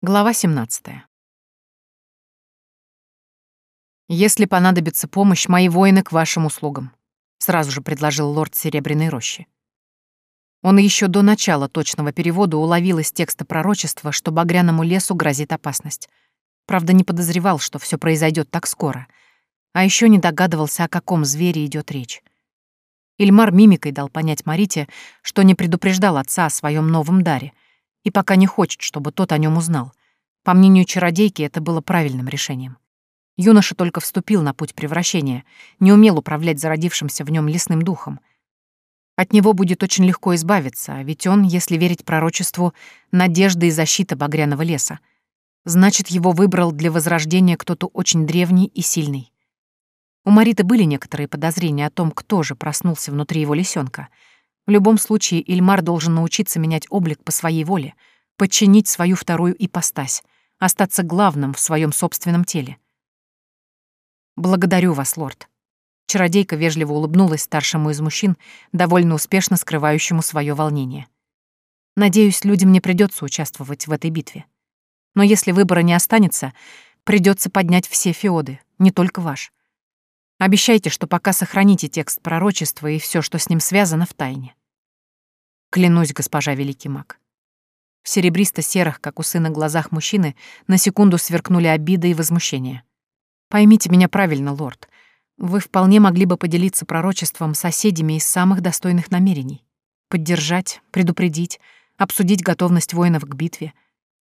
Глава 17. «Если понадобится помощь, мои воины к вашим услугам», — сразу же предложил лорд Серебряной Рощи. Он еще до начала точного перевода уловил из текста пророчества, что багряному лесу грозит опасность. Правда, не подозревал, что все произойдет так скоро, а еще не догадывался, о каком звере идет речь. Ильмар мимикой дал понять Марите, что не предупреждал отца о своем новом даре — и пока не хочет, чтобы тот о нем узнал. По мнению чародейки, это было правильным решением. Юноша только вступил на путь превращения, не умел управлять зародившимся в нем лесным духом. От него будет очень легко избавиться, а ведь он, если верить пророчеству, надежда и защита багряного леса. Значит, его выбрал для возрождения кто-то очень древний и сильный. У Мариты были некоторые подозрения о том, кто же проснулся внутри его лисенка — в любом случае, Ильмар должен научиться менять облик по своей воле, подчинить свою вторую ипостась, остаться главным в своем собственном теле. «Благодарю вас, лорд». Чародейка вежливо улыбнулась старшему из мужчин, довольно успешно скрывающему свое волнение. «Надеюсь, людям не придется участвовать в этой битве. Но если выбора не останется, придется поднять все феоды, не только ваш. Обещайте, что пока сохраните текст пророчества и все, что с ним связано, в тайне. Клянусь, госпожа Великий Маг. В серебристо-серых, как у сына, глазах мужчины на секунду сверкнули обида и возмущение. Поймите меня правильно, лорд. Вы вполне могли бы поделиться пророчеством с соседями из самых достойных намерений. Поддержать, предупредить, обсудить готовность воинов к битве.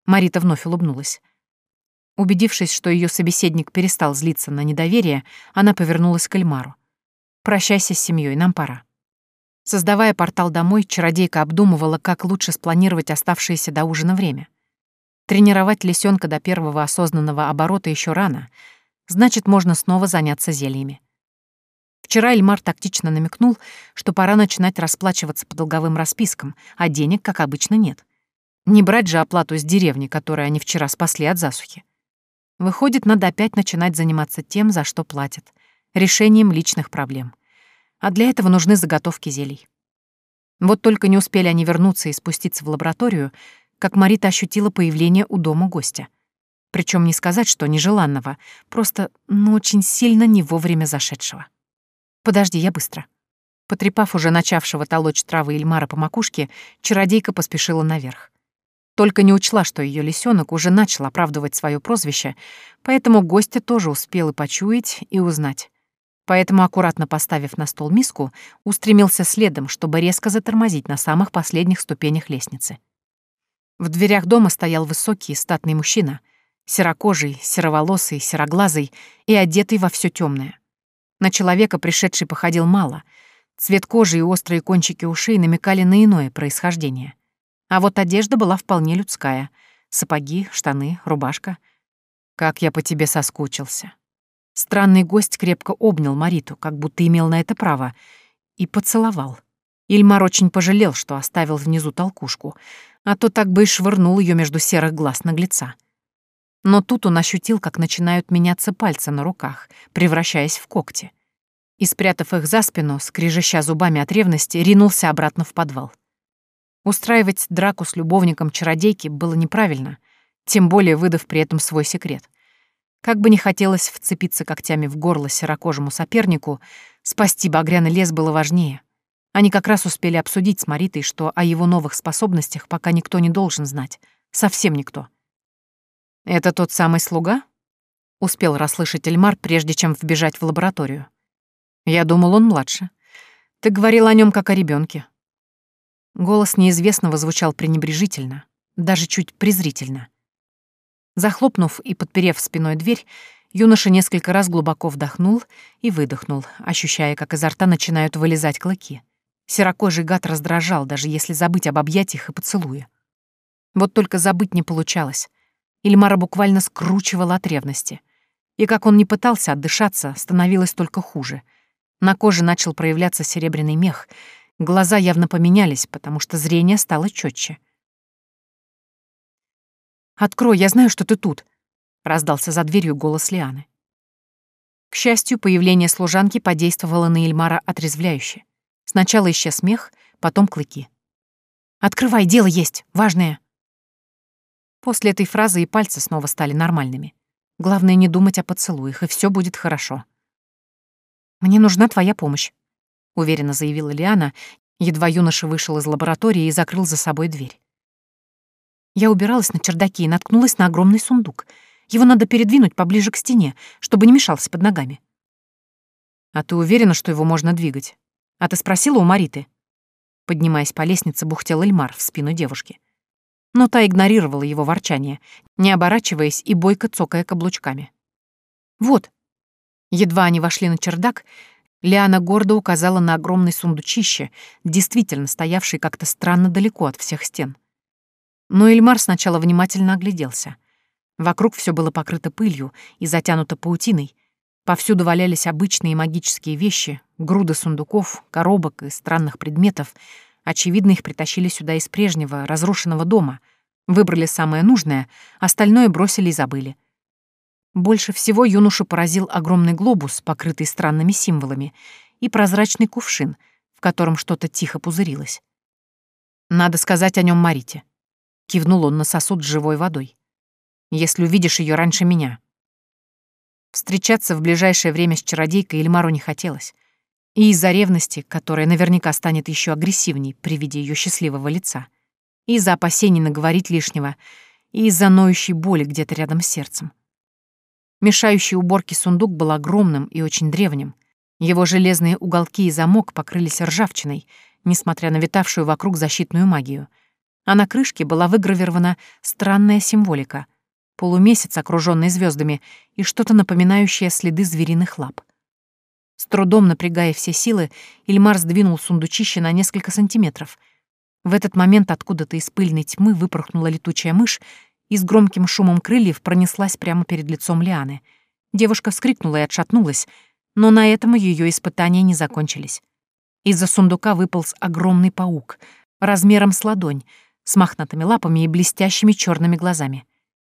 Марита вновь улыбнулась. Убедившись, что ее собеседник перестал злиться на недоверие, она повернулась к Эльмару. «Прощайся с семьей, нам пора». Создавая портал домой, чародейка обдумывала, как лучше спланировать оставшееся до ужина время. Тренировать лисенка до первого осознанного оборота еще рано, значит, можно снова заняться зельями. Вчера Эльмар тактично намекнул, что пора начинать расплачиваться по долговым распискам, а денег, как обычно, нет. Не брать же оплату с деревни, которую они вчера спасли от засухи. Выходит, надо опять начинать заниматься тем, за что платят, решением личных проблем а для этого нужны заготовки зелий. Вот только не успели они вернуться и спуститься в лабораторию, как Марита ощутила появление у дома гостя. Причем не сказать, что нежеланного, просто, ну, очень сильно не вовремя зашедшего. «Подожди, я быстро». Потрепав уже начавшего толочь травы Ильмара по макушке, чародейка поспешила наверх. Только не учла, что ее лисенок уже начал оправдывать свое прозвище, поэтому гостя тоже успел и почуять, и узнать поэтому, аккуратно поставив на стол миску, устремился следом, чтобы резко затормозить на самых последних ступенях лестницы. В дверях дома стоял высокий, статный мужчина, серокожий, сероволосый, сероглазый и одетый во все темное. На человека пришедший походил мало. Цвет кожи и острые кончики ушей намекали на иное происхождение. А вот одежда была вполне людская. Сапоги, штаны, рубашка. «Как я по тебе соскучился», Странный гость крепко обнял Мариту, как будто имел на это право, и поцеловал. Ильмар очень пожалел, что оставил внизу толкушку, а то так бы и швырнул ее между серых глаз наглеца. Но тут он ощутил, как начинают меняться пальцы на руках, превращаясь в когти. И, спрятав их за спину, скрежеща зубами от ревности, ринулся обратно в подвал. Устраивать драку с любовником чародейки было неправильно, тем более выдав при этом свой секрет — как бы не хотелось вцепиться когтями в горло серокожему сопернику, спасти багряный лес было важнее. Они как раз успели обсудить с Маритой, что о его новых способностях пока никто не должен знать. Совсем никто. «Это тот самый слуга?» — успел расслышать Эльмар, прежде чем вбежать в лабораторию. «Я думал, он младше. Ты говорил о нем как о ребенке. Голос неизвестного звучал пренебрежительно, даже чуть презрительно. Захлопнув и подперев спиной дверь, юноша несколько раз глубоко вдохнул и выдохнул, ощущая, как изо рта начинают вылезать клыки. Серокожий гад раздражал, даже если забыть об объятиях и поцелуе. Вот только забыть не получалось. Ильмара буквально скручивала от ревности. И как он не пытался отдышаться, становилось только хуже. На коже начал проявляться серебряный мех, глаза явно поменялись, потому что зрение стало четче. Открой, я знаю, что ты тут!» — раздался за дверью голос Лианы. К счастью, появление служанки подействовало на Эльмара отрезвляюще. Сначала исчез смех, потом клыки. «Открывай, дело есть, важное!» После этой фразы и пальцы снова стали нормальными. Главное не думать о поцелуях, и все будет хорошо. «Мне нужна твоя помощь», — уверенно заявила Лиана, едва юноша вышел из лаборатории и закрыл за собой дверь. Я убиралась на чердаке и наткнулась на огромный сундук. Его надо передвинуть поближе к стене, чтобы не мешался под ногами. «А ты уверена, что его можно двигать? А ты спросила у Мариты?» Поднимаясь по лестнице, бухтел Эльмар в спину девушки. Но та игнорировала его ворчание, не оборачиваясь и бойко цокая каблучками. «Вот». Едва они вошли на чердак, Лиана гордо указала на огромный сундучище, действительно стоявший как-то странно далеко от всех стен. Но Эльмар сначала внимательно огляделся. Вокруг все было покрыто пылью и затянуто паутиной. Повсюду валялись обычные магические вещи, груды сундуков, коробок и странных предметов. Очевидно, их притащили сюда из прежнего, разрушенного дома. Выбрали самое нужное, остальное бросили и забыли. Больше всего юношу поразил огромный глобус, покрытый странными символами, и прозрачный кувшин, в котором что-то тихо пузырилось. Надо сказать о нем Марите. Кивнул он на сосуд с живой водой. «Если увидишь ее раньше меня». Встречаться в ближайшее время с чародейкой Эльмару не хотелось. И из-за ревности, которая наверняка станет еще агрессивней при виде ее счастливого лица, и из-за опасений наговорить лишнего, и из-за ноющей боли где-то рядом с сердцем. Мешающий уборке сундук был огромным и очень древним. Его железные уголки и замок покрылись ржавчиной, несмотря на витавшую вокруг защитную магию — а на крышке была выгравирована странная символика — полумесяц, окруженный звездами, и что-то напоминающее следы звериных лап. С трудом напрягая все силы, Ильмар сдвинул сундучище на несколько сантиметров. В этот момент откуда-то из пыльной тьмы выпорхнула летучая мышь и с громким шумом крыльев пронеслась прямо перед лицом Лианы. Девушка вскрикнула и отшатнулась, но на этом ее испытания не закончились. Из-за сундука выполз огромный паук, размером с ладонь, с мохнатыми лапами и блестящими черными глазами.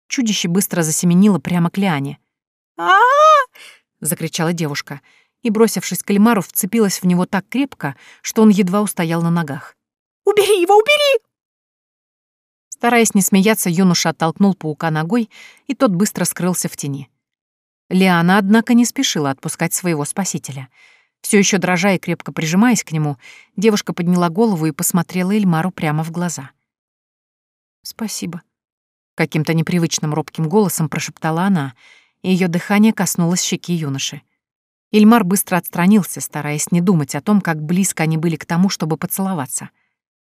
Чудище быстро засеменило прямо к Лиане. а закричала девушка и, бросившись к Эльмару, вцепилась в него так крепко, что он едва устоял на ногах. «Убери его, убери!» Стараясь не смеяться, юноша оттолкнул паука ногой, и тот быстро скрылся в тени. Лиана, однако, не спешила отпускать своего спасителя. Все еще дрожа и крепко прижимаясь к нему, девушка подняла голову и посмотрела Эльмару прямо в глаза — «Спасибо», — каким-то непривычным робким голосом прошептала она, и ее дыхание коснулось щеки юноши. Ильмар быстро отстранился, стараясь не думать о том, как близко они были к тому, чтобы поцеловаться.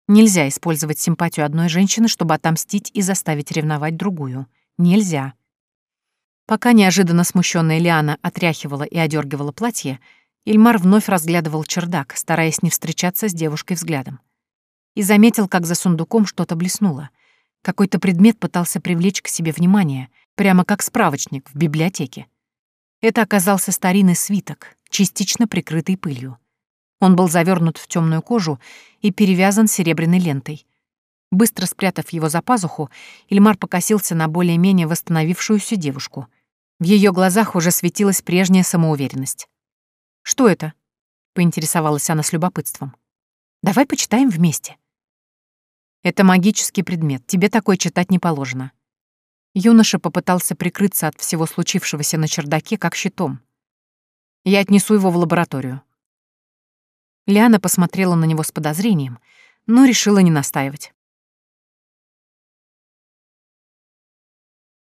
Нельзя использовать симпатию одной женщины, чтобы отомстить и заставить ревновать другую. Нельзя. Пока неожиданно смущенная Лиана отряхивала и одергивала платье, Ильмар вновь разглядывал чердак, стараясь не встречаться с девушкой взглядом. И заметил, как за сундуком что-то блеснуло — какой-то предмет пытался привлечь к себе внимание, прямо как справочник в библиотеке. Это оказался старинный свиток, частично прикрытый пылью. Он был завернут в темную кожу и перевязан серебряной лентой. Быстро спрятав его за пазуху, Ильмар покосился на более-менее восстановившуюся девушку. В ее глазах уже светилась прежняя самоуверенность. «Что это?» — поинтересовалась она с любопытством. «Давай почитаем вместе». Это магический предмет, тебе такой читать не положено. Юноша попытался прикрыться от всего случившегося на чердаке как щитом. Я отнесу его в лабораторию. Лиана посмотрела на него с подозрением, но решила не настаивать.